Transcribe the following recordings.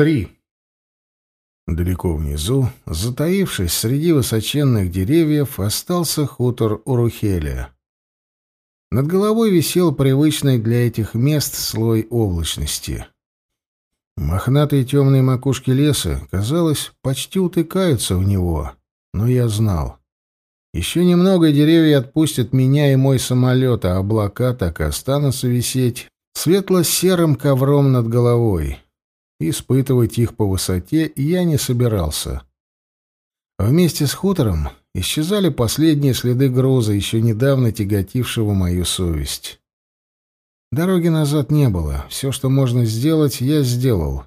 Три. Далеко внизу, затаившись среди высоченных деревьев, остался хутор Урухеля. Над головой висел привычный для этих мест слой облачности. Мохнатые темные макушки леса, казалось, почти утыкаются в него, но я знал. Еще немного, деревья отпустят меня и мой самолет, а облака так и останутся висеть светло-серым ковром над головой. Испытывать их по высоте я не собирался. Вместе с хутором исчезали последние следы груза, еще недавно тяготившего мою совесть. Дороги назад не было. Все, что можно сделать, я сделал.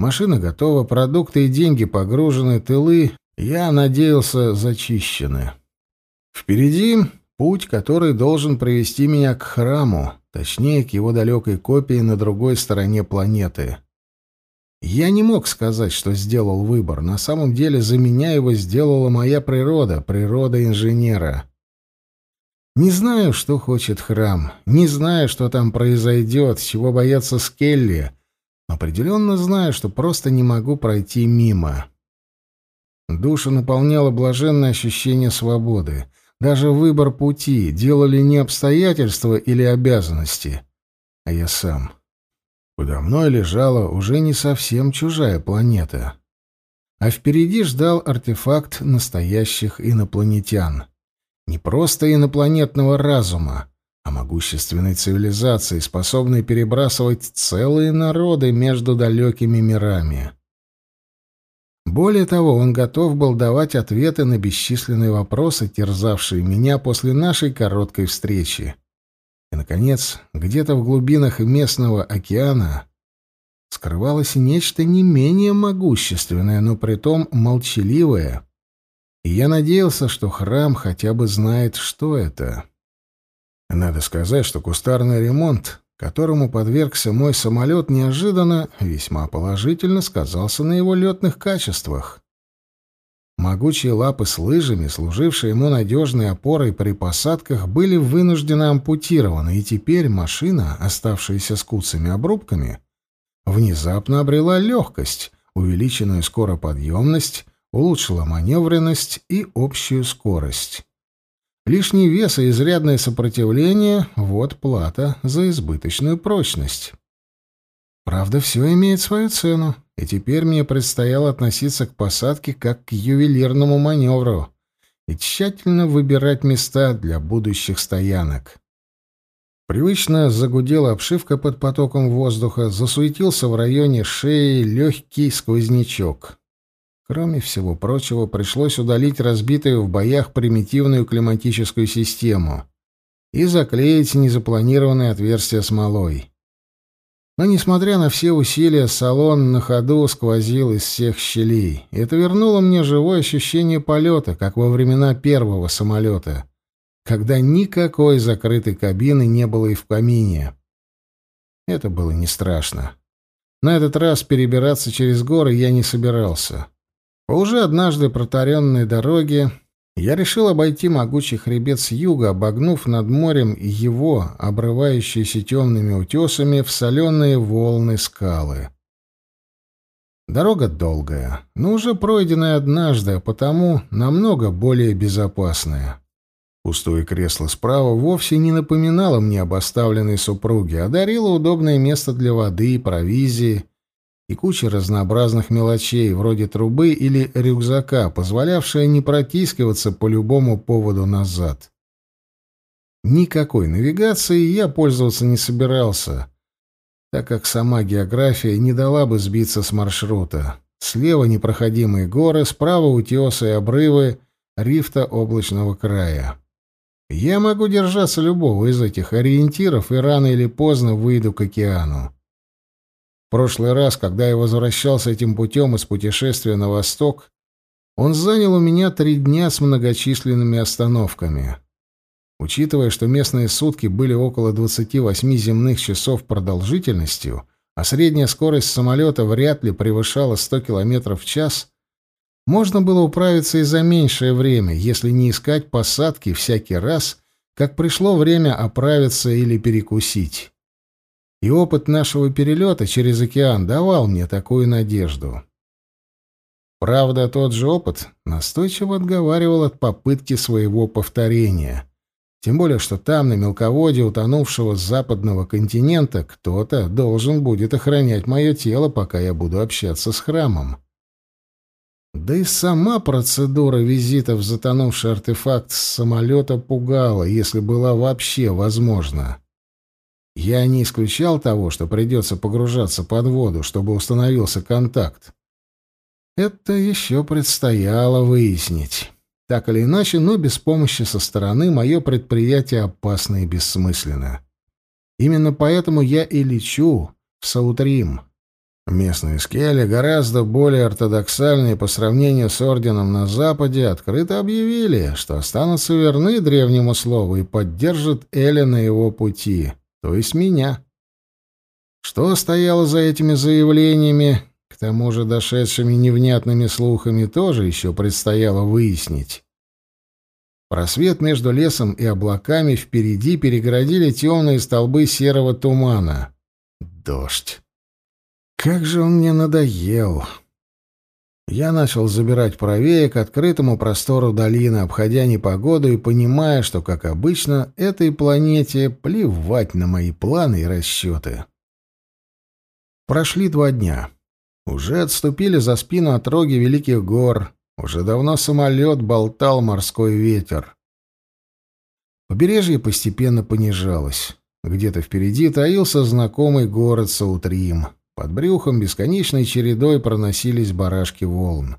Машина готова, продукты и деньги погружены, тылы, я надеялся, зачищены. Впереди путь, который должен привести меня к храму, точнее, к его далекой копии на другой стороне планеты. Я не мог сказать, что сделал выбор. На самом деле за меня его сделала моя природа, природа инженера. Не знаю, что хочет храм, не знаю, что там произойдет, чего боятся Скелли, но определенно знаю, что просто не могу пройти мимо. Душу наполняло блаженное ощущение свободы. Даже выбор пути делали не обстоятельства или обязанности, а я сам. Подо мной лежала уже не совсем чужая планета. А впереди ждал артефакт настоящих инопланетян. Не просто инопланетного разума, а могущественной цивилизации, способной перебрасывать целые народы между далекими мирами. Более того, он готов был давать ответы на бесчисленные вопросы, терзавшие меня после нашей короткой встречи. И, наконец, где-то в глубинах местного океана скрывалось нечто не менее могущественное, но притом молчаливое. И я надеялся, что храм хотя бы знает, что это. Надо сказать, что кустарный ремонт которому подвергся мой самолет, неожиданно весьма положительно сказался на его летных качествах. Могучие лапы с лыжами, служившие ему надежной опорой при посадках, были вынуждены ампутированы, и теперь машина, оставшаяся с куцами обрубками, внезапно обрела легкость, увеличенную скороподъемность, улучшила маневренность и общую скорость. Лишний вес и изрядное сопротивление — вот плата за избыточную прочность. Правда, все имеет свою цену, и теперь мне предстояло относиться к посадке как к ювелирному маневру и тщательно выбирать места для будущих стоянок. Привычно загудела обшивка под потоком воздуха, засуетился в районе шеи легкий сквознячок. Кроме всего прочего, пришлось удалить разбитую в боях примитивную климатическую систему и заклеить незапланированные отверстия смолой. Но, несмотря на все усилия, салон на ходу сквозил из всех щелей. Это вернуло мне живое ощущение полета, как во времена первого самолета, когда никакой закрытой кабины не было и в камине. Это было не страшно. На этот раз перебираться через горы я не собирался. По уже однажды протаренной дороге я решил обойти могучий хребет с юга, обогнув над морем его, обрывающиеся темными утесами в соленые волны скалы. Дорога долгая, но уже пройденная однажды, а потому намного более безопасная. Пустое кресло справа вовсе не напоминало мне об оставленной супруге, а дарило удобное место для воды и провизии, и куча разнообразных мелочей, вроде трубы или рюкзака, позволявшая не протискиваться по любому поводу назад. Никакой навигацией я пользоваться не собирался, так как сама география не дала бы сбиться с маршрута. Слева непроходимые горы, справа утесы и обрывы рифта облачного края. Я могу держаться любого из этих ориентиров и рано или поздно выйду к океану прошлый раз, когда я возвращался этим путем из путешествия на восток, он занял у меня три дня с многочисленными остановками. Учитывая, что местные сутки были около 28 земных часов продолжительностью, а средняя скорость самолета вряд ли превышала 100 км в час, можно было управиться и за меньшее время, если не искать посадки всякий раз, как пришло время оправиться или перекусить. И опыт нашего перелета через океан давал мне такую надежду. Правда, тот же опыт настойчиво отговаривал от попытки своего повторения. Тем более, что там, на мелководье утонувшего с западного континента, кто-то должен будет охранять мое тело, пока я буду общаться с храмом. Да и сама процедура визита в затонувший артефакт с самолета пугала, если была вообще возможна. Я не исключал того, что придется погружаться под воду, чтобы установился контакт. Это еще предстояло выяснить. Так или иначе, но без помощи со стороны мое предприятие опасно и бессмысленно. Именно поэтому я и лечу в Саутрим. Местные скели, гораздо более ортодоксальные по сравнению с орденом на Западе, открыто объявили, что останутся верны древнему слову и поддержат Эля на его пути, то есть меня. Что стояло за этими заявлениями, к тому же дошедшими невнятными слухами, тоже еще предстояло выяснить. Просвет между лесом и облаками впереди перегородили темные столбы серого тумана. Дождь. Как же он мне надоел. Я начал забирать правее к открытому простору долины, обходя непогоду и понимая, что, как обычно, этой планете плевать на мои планы и расчеты. Прошли два дня. Уже отступили за спину отроги Великих гор. Уже давно самолет болтал морской ветер. Побережье постепенно понижалось. Где-то впереди таился знакомый город Саутрим. Под брюхом бесконечной чередой проносились барашки волн.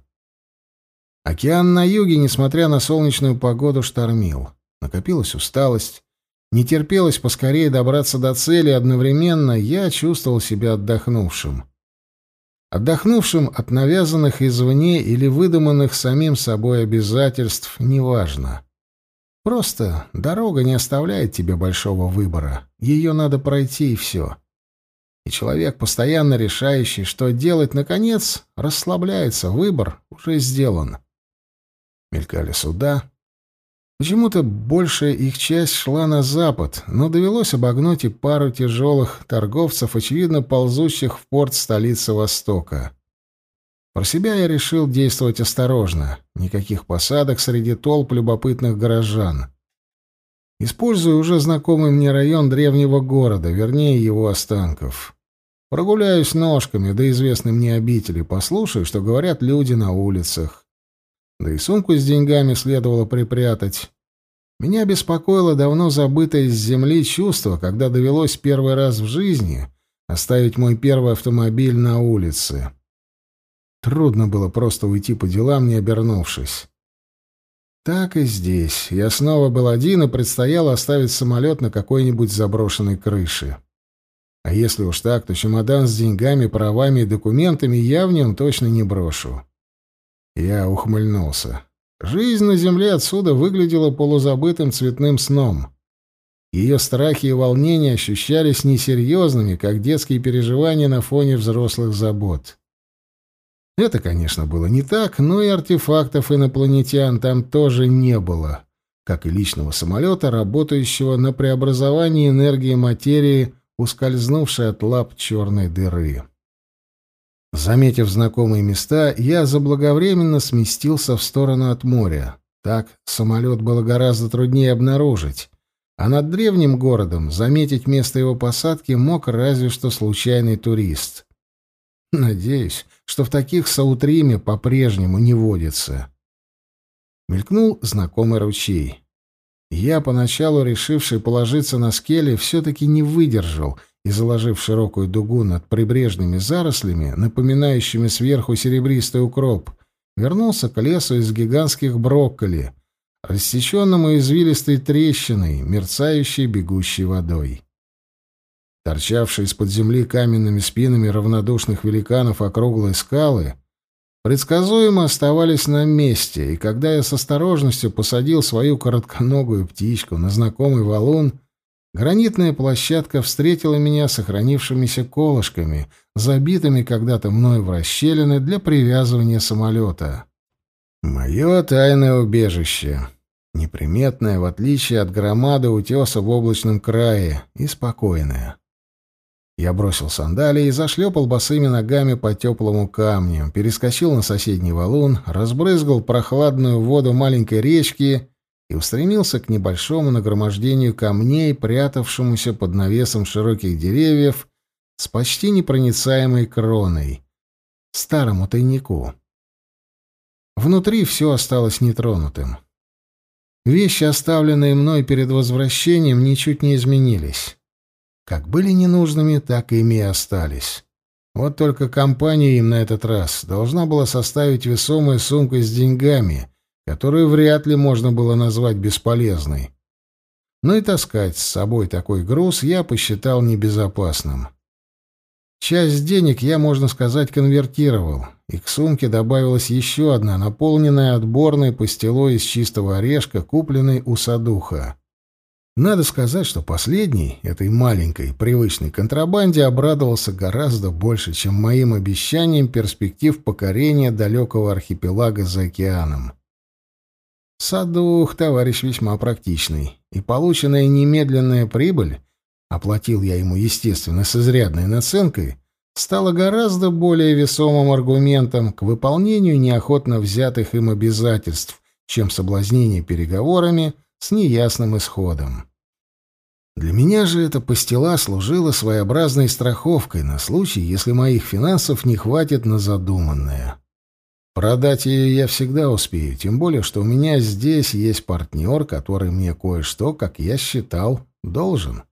Океан на юге, несмотря на солнечную погоду, штормил. Накопилась усталость. Не терпелось поскорее добраться до цели, одновременно я чувствовал себя отдохнувшим отдохнувшим от навязанных извне или выдуманных самим собой обязательств, неважно. Просто дорога не оставляет тебе большого выбора. Ее надо пройти, и все. И человек, постоянно решающий, что делать, наконец, расслабляется. Выбор уже сделан. Мелькали суда, Почему-то большая их часть шла на запад, но довелось обогнуть и пару тяжелых торговцев, очевидно ползущих в порт столицы Востока. Про себя я решил действовать осторожно. Никаких посадок среди толп любопытных горожан. Использую уже знакомый мне район древнего города, вернее, его останков. Прогуляюсь ножками до известной мне обители, послушаю, что говорят люди на улицах. Да и сумку с деньгами следовало припрятать. Меня беспокоило давно забытое с земли чувство, когда довелось первый раз в жизни оставить мой первый автомобиль на улице. Трудно было просто уйти по делам, не обернувшись. Так и здесь. Я снова был один, и предстояло оставить самолет на какой-нибудь заброшенной крыше. А если уж так, то чемодан с деньгами, правами и документами я в нем точно не брошу. Я ухмыльнулся. Жизнь на земле отсюда выглядела полузабытым цветным сном. Ее страхи и волнения ощущались несерьезными, как детские переживания на фоне взрослых забот. Это, конечно, было не так, но и артефактов инопланетян там тоже не было, как и личного самолета, работающего на преобразовании энергии материи, ускользнувшей от лап черной дыры. Заметив знакомые места, я заблаговременно сместился в сторону от моря. Так самолет было гораздо труднее обнаружить, а над древним городом заметить место его посадки мог разве что случайный турист. Надеюсь, что в таких Саутриме по-прежнему не водится. Мелькнул знакомый ручей. Я, поначалу решивший положиться на скеле, все-таки не выдержал — и, заложив широкую дугу над прибрежными зарослями, напоминающими сверху серебристый укроп, вернулся к лесу из гигантских брокколи, рассеченному извилистой трещиной, мерцающей бегущей водой. Торчавшие из-под земли каменными спинами равнодушных великанов округлые скалы предсказуемо оставались на месте, и когда я с осторожностью посадил свою коротконогую птичку на знакомый валун, Гранитная площадка встретила меня сохранившимися колышками, забитыми когда-то мной в расщелины для привязывания самолета. Мое тайное убежище. Неприметное, в отличие от громады утеса в облачном крае, и спокойное. Я бросил сандалии и зашлепал босыми ногами по теплому камню, перескочил на соседний валун, разбрызгал прохладную воду маленькой речки и устремился к небольшому нагромождению камней, прятавшемуся под навесом широких деревьев с почти непроницаемой кроной, старому тайнику. Внутри все осталось нетронутым. Вещи, оставленные мной перед возвращением, ничуть не изменились. Как были ненужными, так ими и остались. Вот только компания им на этот раз должна была составить весомую сумку с деньгами, которую вряд ли можно было назвать бесполезной. Но и таскать с собой такой груз я посчитал небезопасным. Часть денег я, можно сказать, конвертировал, и к сумке добавилась еще одна, наполненная отборной пастилой из чистого орешка, купленной у садуха. Надо сказать, что последний, этой маленькой, привычной контрабанде, обрадовался гораздо больше, чем моим обещаниям перспектив покорения далекого архипелага за океаном. Садух — товарищ весьма практичный, и полученная немедленная прибыль, оплатил я ему, естественно, с изрядной наценкой, стала гораздо более весомым аргументом к выполнению неохотно взятых им обязательств, чем соблазнение переговорами — с неясным исходом. Для меня же эта пастила служила своеобразной страховкой на случай, если моих финансов не хватит на задуманное. Продать ее я всегда успею, тем более, что у меня здесь есть партнер, который мне кое-что, как я считал, должен.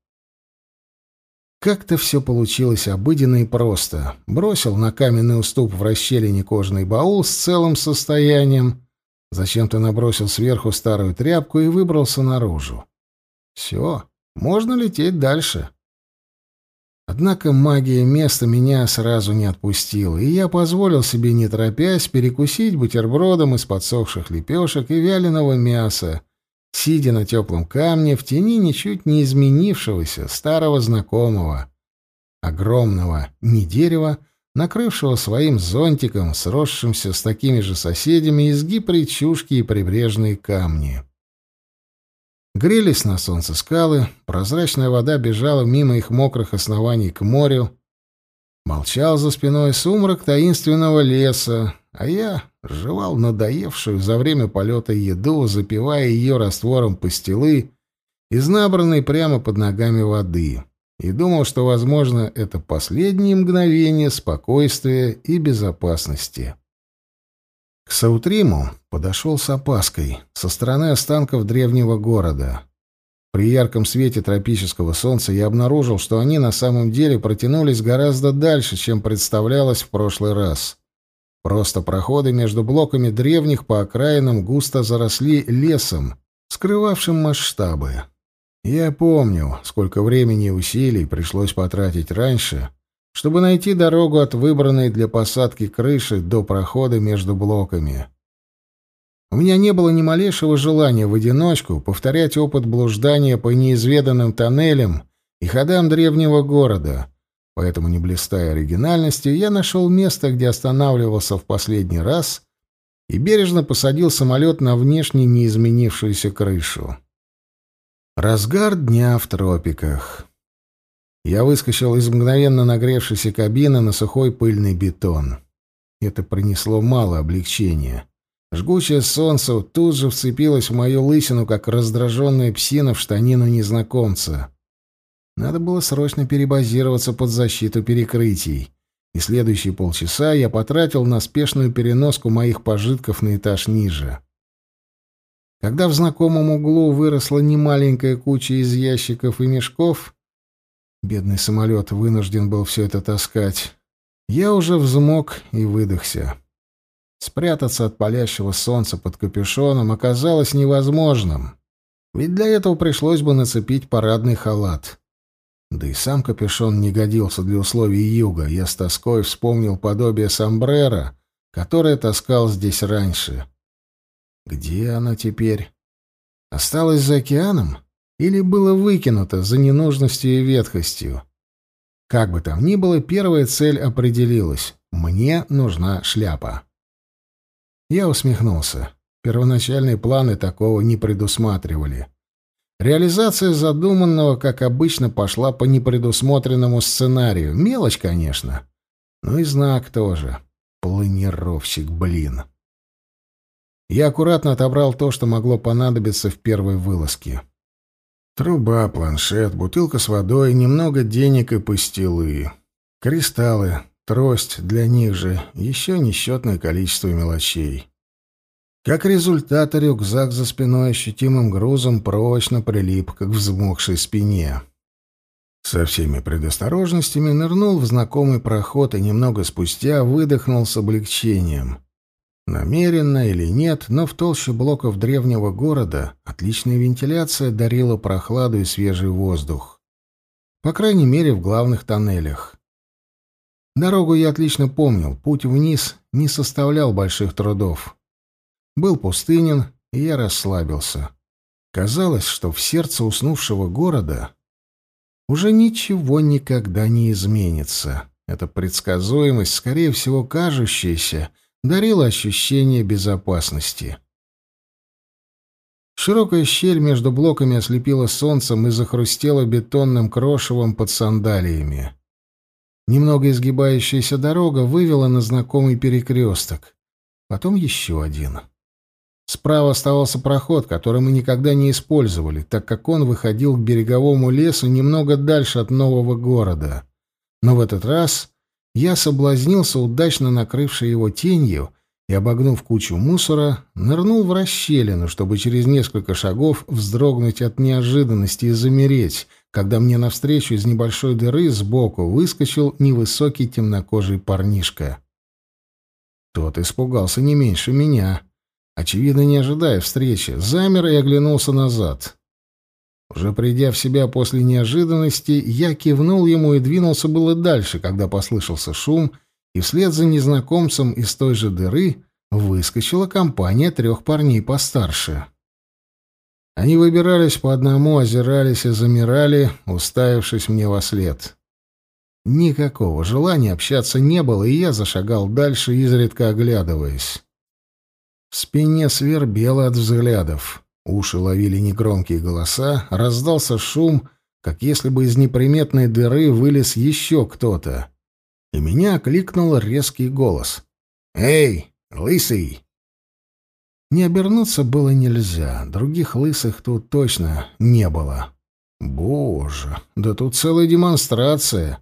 Как-то все получилось обыденно и просто. Бросил на каменный уступ в расщелине кожаный баул с целым состоянием, Зачем-то набросил сверху старую тряпку и выбрался наружу. Все, можно лететь дальше. Однако магия места меня сразу не отпустила, и я позволил себе, не торопясь, перекусить бутербродом из подсохших лепешек и вяленого мяса, сидя на теплом камне в тени ничуть не изменившегося старого знакомого, огромного не дерева, накрывшего своим зонтиком, сросшимся с такими же соседями, изгиб речушки и прибрежные камни. Грелись на солнце скалы, прозрачная вода бежала мимо их мокрых оснований к морю. Молчал за спиной сумрак таинственного леса, а я жевал надоевшую за время полета еду, запивая ее раствором пастилы из набранной прямо под ногами воды и думал, что, возможно, это последние мгновения спокойствия и безопасности. К Саутриму подошел с опаской, со стороны останков древнего города. При ярком свете тропического солнца я обнаружил, что они на самом деле протянулись гораздо дальше, чем представлялось в прошлый раз. Просто проходы между блоками древних по окраинам густо заросли лесом, скрывавшим масштабы. Я помню, сколько времени и усилий пришлось потратить раньше, чтобы найти дорогу от выбранной для посадки крыши до прохода между блоками. У меня не было ни малейшего желания в одиночку повторять опыт блуждания по неизведанным тоннелям и ходам древнего города, поэтому, не блистая оригинальностью, я нашел место, где останавливался в последний раз и бережно посадил самолет на внешне неизменившуюся крышу. Разгар дня в тропиках. Я выскочил из мгновенно нагревшейся кабины на сухой пыльный бетон. Это принесло мало облегчения. Жгучее солнце тут же вцепилось в мою лысину, как раздраженная псина в штанину незнакомца. Надо было срочно перебазироваться под защиту перекрытий, и следующие полчаса я потратил на спешную переноску моих пожитков на этаж ниже. Когда в знакомом углу выросла немаленькая куча из ящиков и мешков, бедный самолет вынужден был все это таскать, я уже взмок и выдохся. Спрятаться от палящего солнца под капюшоном оказалось невозможным, ведь для этого пришлось бы нацепить парадный халат. Да и сам капюшон не годился для условий юга. Я с тоской вспомнил подобие сомбрера, которое таскал здесь раньше. Где она теперь? Осталась за океаном? Или было выкинуто за ненужностью и ветхостью? Как бы там ни было, первая цель определилась. Мне нужна шляпа. Я усмехнулся. Первоначальные планы такого не предусматривали. Реализация задуманного, как обычно, пошла по непредусмотренному сценарию. Мелочь, конечно. Ну и знак тоже. Планировщик, блин. Я аккуратно отобрал то, что могло понадобиться в первой вылазке. Труба, планшет, бутылка с водой, немного денег и пастилы. Кристаллы, трость для них же, еще несчетное количество мелочей. Как результат, рюкзак за спиной ощутимым грузом прочно прилип к взмокшей спине. Со всеми предосторожностями нырнул в знакомый проход и немного спустя выдохнул с облегчением. Намеренно или нет, но в толще блоков древнего города отличная вентиляция дарила прохладу и свежий воздух. По крайней мере, в главных тоннелях. Дорогу я отлично помнил, путь вниз не составлял больших трудов. Был пустынен, и я расслабился. Казалось, что в сердце уснувшего города уже ничего никогда не изменится. Эта предсказуемость, скорее всего, кажущаяся, дарила ощущение безопасности. Широкая щель между блоками ослепила солнцем и захрустела бетонным крошевом под сандалиями. Немного изгибающаяся дорога вывела на знакомый перекресток. Потом еще один. Справа оставался проход, который мы никогда не использовали, так как он выходил к береговому лесу немного дальше от нового города. Но в этот раз я соблазнился удачно накрывшей его тенью и, обогнув кучу мусора, нырнул в расщелину, чтобы через несколько шагов вздрогнуть от неожиданности и замереть, когда мне навстречу из небольшой дыры сбоку выскочил невысокий темнокожий парнишка. Тот испугался не меньше меня. Очевидно, не ожидая встречи, замер и оглянулся назад. Уже придя в себя после неожиданности, я кивнул ему и двинулся было дальше, когда послышался шум, и вслед за незнакомцем из той же дыры выскочила компания трех парней постарше. Они выбирались по одному, озирались и замирали, уставившись мне во след. Никакого желания общаться не было, и я зашагал дальше, изредка оглядываясь. В спине свербело от взглядов. Уши ловили негромкие голоса, раздался шум, как если бы из неприметной дыры вылез еще кто-то. И меня окликнул резкий голос. «Эй, лысый!» Не обернуться было нельзя, других лысых тут точно не было. Боже, да тут целая демонстрация.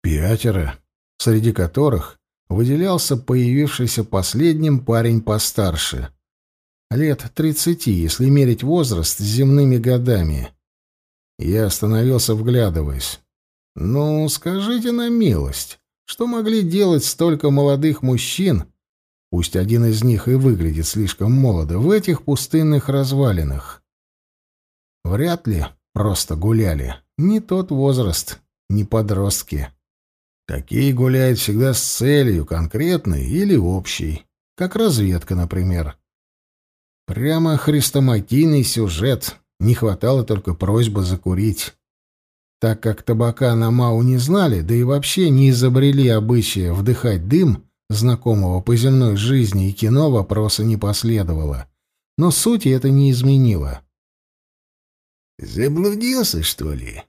Пятеро, среди которых выделялся появившийся последним парень постарше — Лет тридцати, если мерить возраст земными годами. Я остановился, вглядываясь. «Ну, скажите на милость, что могли делать столько молодых мужчин, пусть один из них и выглядит слишком молодо, в этих пустынных развалинах? Вряд ли просто гуляли. Не тот возраст, не подростки. Такие гуляют всегда с целью, конкретной или общей, как разведка, например». Прямо хрестоматийный сюжет. Не хватало только просьбы закурить. Так как табака на Мау не знали, да и вообще не изобрели обычая вдыхать дым, знакомого по земной жизни и кино вопроса не последовало. Но сути это не изменило. «Заблудился, что ли?»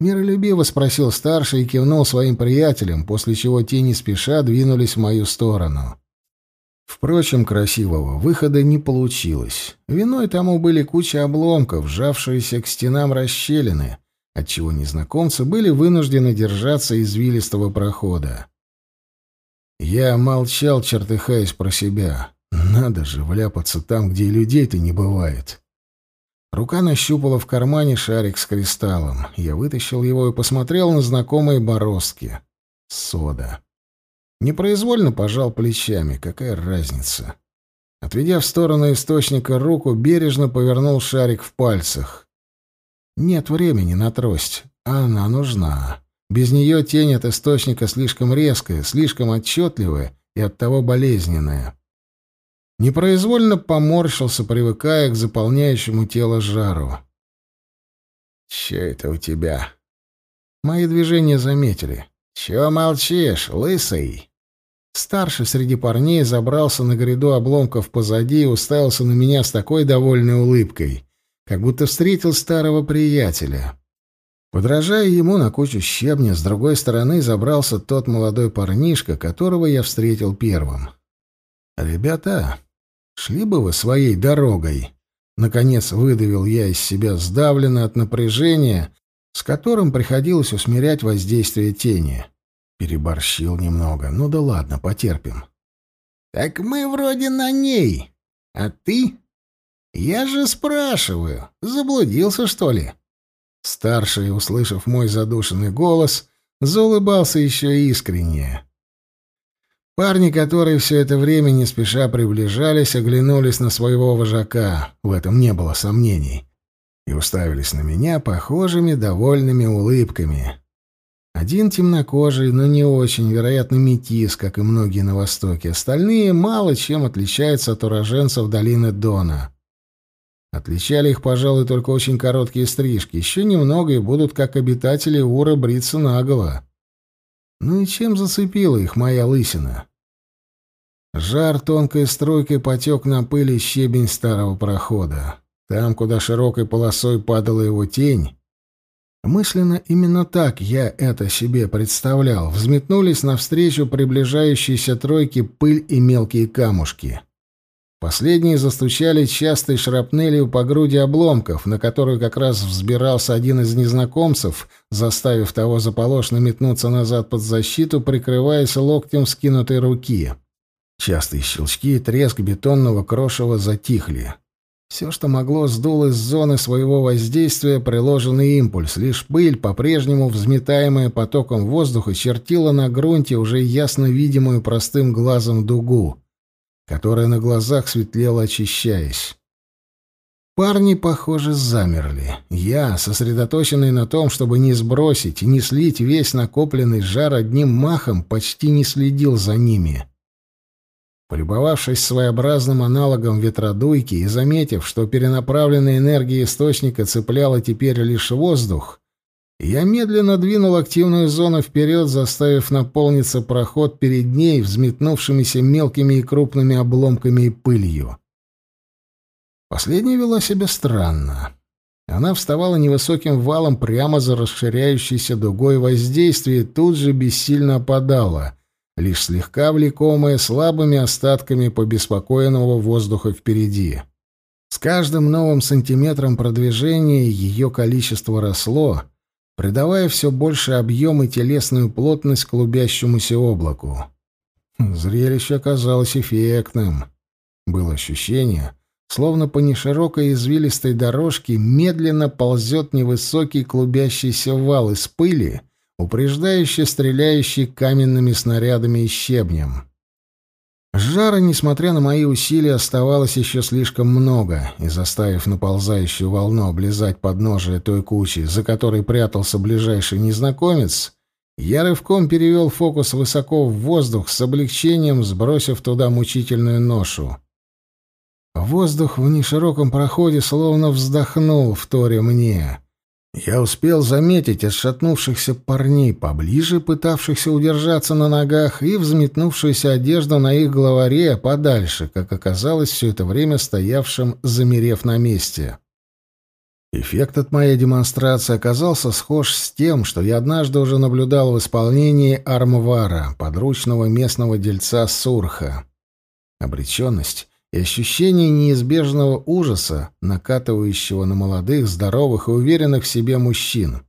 Миролюбиво спросил старший и кивнул своим приятелям, после чего те не спеша двинулись в мою сторону. Впрочем, красивого выхода не получилось. Виной тому были куча обломков, сжавшиеся к стенам расщелины, отчего незнакомцы были вынуждены держаться извилистого прохода. Я молчал, чертыхаясь про себя. Надо же вляпаться там, где и людей-то не бывает. Рука нащупала в кармане шарик с кристаллом. Я вытащил его и посмотрел на знакомые бороздки. Сода. Непроизвольно пожал плечами. Какая разница? Отведя в сторону источника руку, бережно повернул шарик в пальцах. Нет времени на трость, а она нужна. Без нее тень от источника слишком резкая, слишком отчетливая и оттого болезненная. Непроизвольно поморщился, привыкая к заполняющему тело жару. «Че это у тебя?» Мои движения заметили. «Чего молчишь, лысый?» Старший среди парней забрался на гряду обломков позади и уставился на меня с такой довольной улыбкой. как будто встретил старого приятеля. Подражая ему на кучу щебня, с другой стороны забрался тот молодой парнишка, которого я встретил первым. «Ребята, шли бы вы своей дорогой!» Наконец выдавил я из себя сдавленно от напряжения, с которым приходилось усмирять воздействие тени. Переборщил немного. Ну да ладно, потерпим. «Так мы вроде на ней. А ты?» «Я же спрашиваю, заблудился, что ли?» Старший, услышав мой задушенный голос, заулыбался еще искреннее. Парни, которые все это время не спеша приближались, оглянулись на своего вожака, в этом не было сомнений, и уставились на меня похожими довольными улыбками. Один темнокожий, но не очень, вероятно, метис, как и многие на Востоке. Остальные мало чем отличаются от уроженцев долины Дона. Отличали их, пожалуй, только очень короткие стрижки. Еще немного и будут, как обитатели Ура, бриться наголо. Ну и чем зацепила их моя лысина? Жар тонкой струйкой потек на пыли щебень старого прохода. Там, куда широкой полосой падала его тень, мысленно именно так я это себе представлял, взметнулись навстречу приближающейся тройке пыль и мелкие камушки. Последние застучали частой шрапнелью по груди обломков, на которую как раз взбирался один из незнакомцев, заставив того заполошно метнуться назад под защиту, прикрываясь локтем скинутой руки. Частые щелчки и треск бетонного крошева затихли. Все, что могло, сдуло из зоны своего воздействия приложенный импульс. Лишь пыль, по-прежнему взметаемая потоком воздуха, чертила на грунте уже ясно видимую простым глазом дугу которая на глазах светлела, очищаясь. Парни, похоже, замерли. Я, сосредоточенный на том, чтобы не сбросить и не слить весь накопленный жар одним махом, почти не следил за ними. Полюбовавшись своеобразным аналогом ветродуйки и заметив, что перенаправленная энергия источника цепляла теперь лишь воздух, я медленно двинул активную зону вперед, заставив наполниться проход перед ней взметнувшимися мелкими и крупными обломками и пылью. Последняя вела себя странно. Она вставала невысоким валом прямо за расширяющейся дугой воздействия и тут же бессильно опадала, лишь слегка влекомая слабыми остатками побеспокоенного воздуха впереди. С каждым новым сантиметром продвижения ее количество росло — придавая все больше объем и телесную плотность клубящемуся облаку. Зрелище оказалось эффектным. Было ощущение, словно по неширокой извилистой дорожке медленно ползет невысокий клубящийся вал из пыли, упреждающий стреляющий каменными снарядами и щебнем. Жара, несмотря на мои усилия, оставалось еще слишком много, и, заставив наползающую волну облизать подножие той кучи, за которой прятался ближайший незнакомец, я рывком перевел фокус высоко в воздух с облегчением, сбросив туда мучительную ношу. Воздух в нешироком проходе словно вздохнул, вторя мне. Я успел заметить отшатнувшихся парней поближе, пытавшихся удержаться на ногах, и взметнувшуюся одежду на их главаре подальше, как оказалось, все это время стоявшим, замерев на месте. Эффект от моей демонстрации оказался схож с тем, что я однажды уже наблюдал в исполнении Армвара, подручного местного дельца Сурха. Обреченность и ощущение неизбежного ужаса, накатывающего на молодых, здоровых и уверенных в себе мужчин.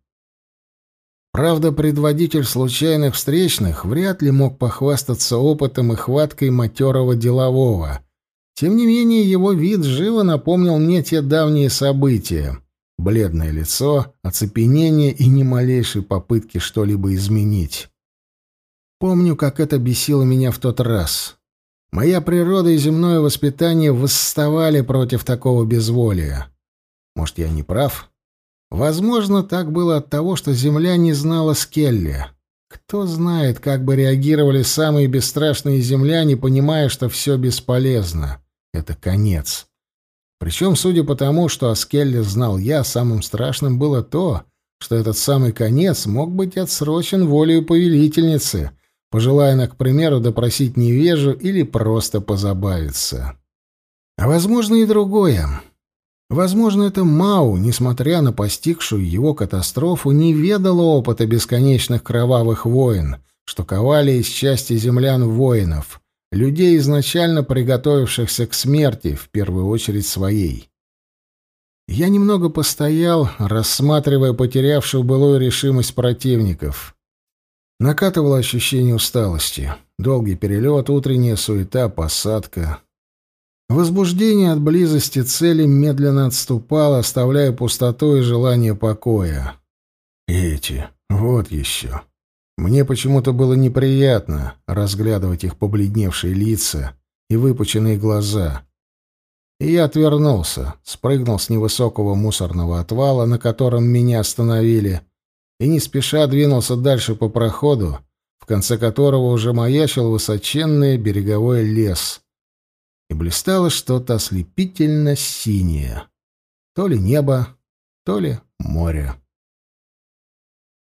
Правда, предводитель случайных встречных вряд ли мог похвастаться опытом и хваткой матерого делового. Тем не менее, его вид живо напомнил мне те давние события. Бледное лицо, оцепенение и ни малейшей попытки что-либо изменить. Помню, как это бесило меня в тот раз. Моя природа и земное воспитание восставали против такого безволия. Может, я не прав? Возможно, так было от того, что земля не знала Скелли. Кто знает, как бы реагировали самые бесстрашные земляне, понимая, что все бесполезно. Это конец. Причем, судя по тому, что о Скелле знал я, самым страшным было то, что этот самый конец мог быть отсрочен волею повелительницы, пожелая она, к примеру, допросить невежу или просто позабавиться. А возможно и другое. Возможно, это Мау, несмотря на постигшую его катастрофу, не ведала опыта бесконечных кровавых войн, что ковали из части землян воинов, людей, изначально приготовившихся к смерти, в первую очередь своей. Я немного постоял, рассматривая потерявшую былую решимость противников. Накатывало ощущение усталости. Долгий перелет, утренняя суета, посадка. Возбуждение от близости цели медленно отступало, оставляя пустоту и желание покоя. Эти, вот еще. Мне почему-то было неприятно разглядывать их побледневшие лица и выпученные глаза. И я отвернулся, спрыгнул с невысокого мусорного отвала, на котором меня остановили, и не спеша двинулся дальше по проходу, в конце которого уже маячил высоченный береговой лес. И блистало что-то ослепительно синее. То ли небо, то ли море.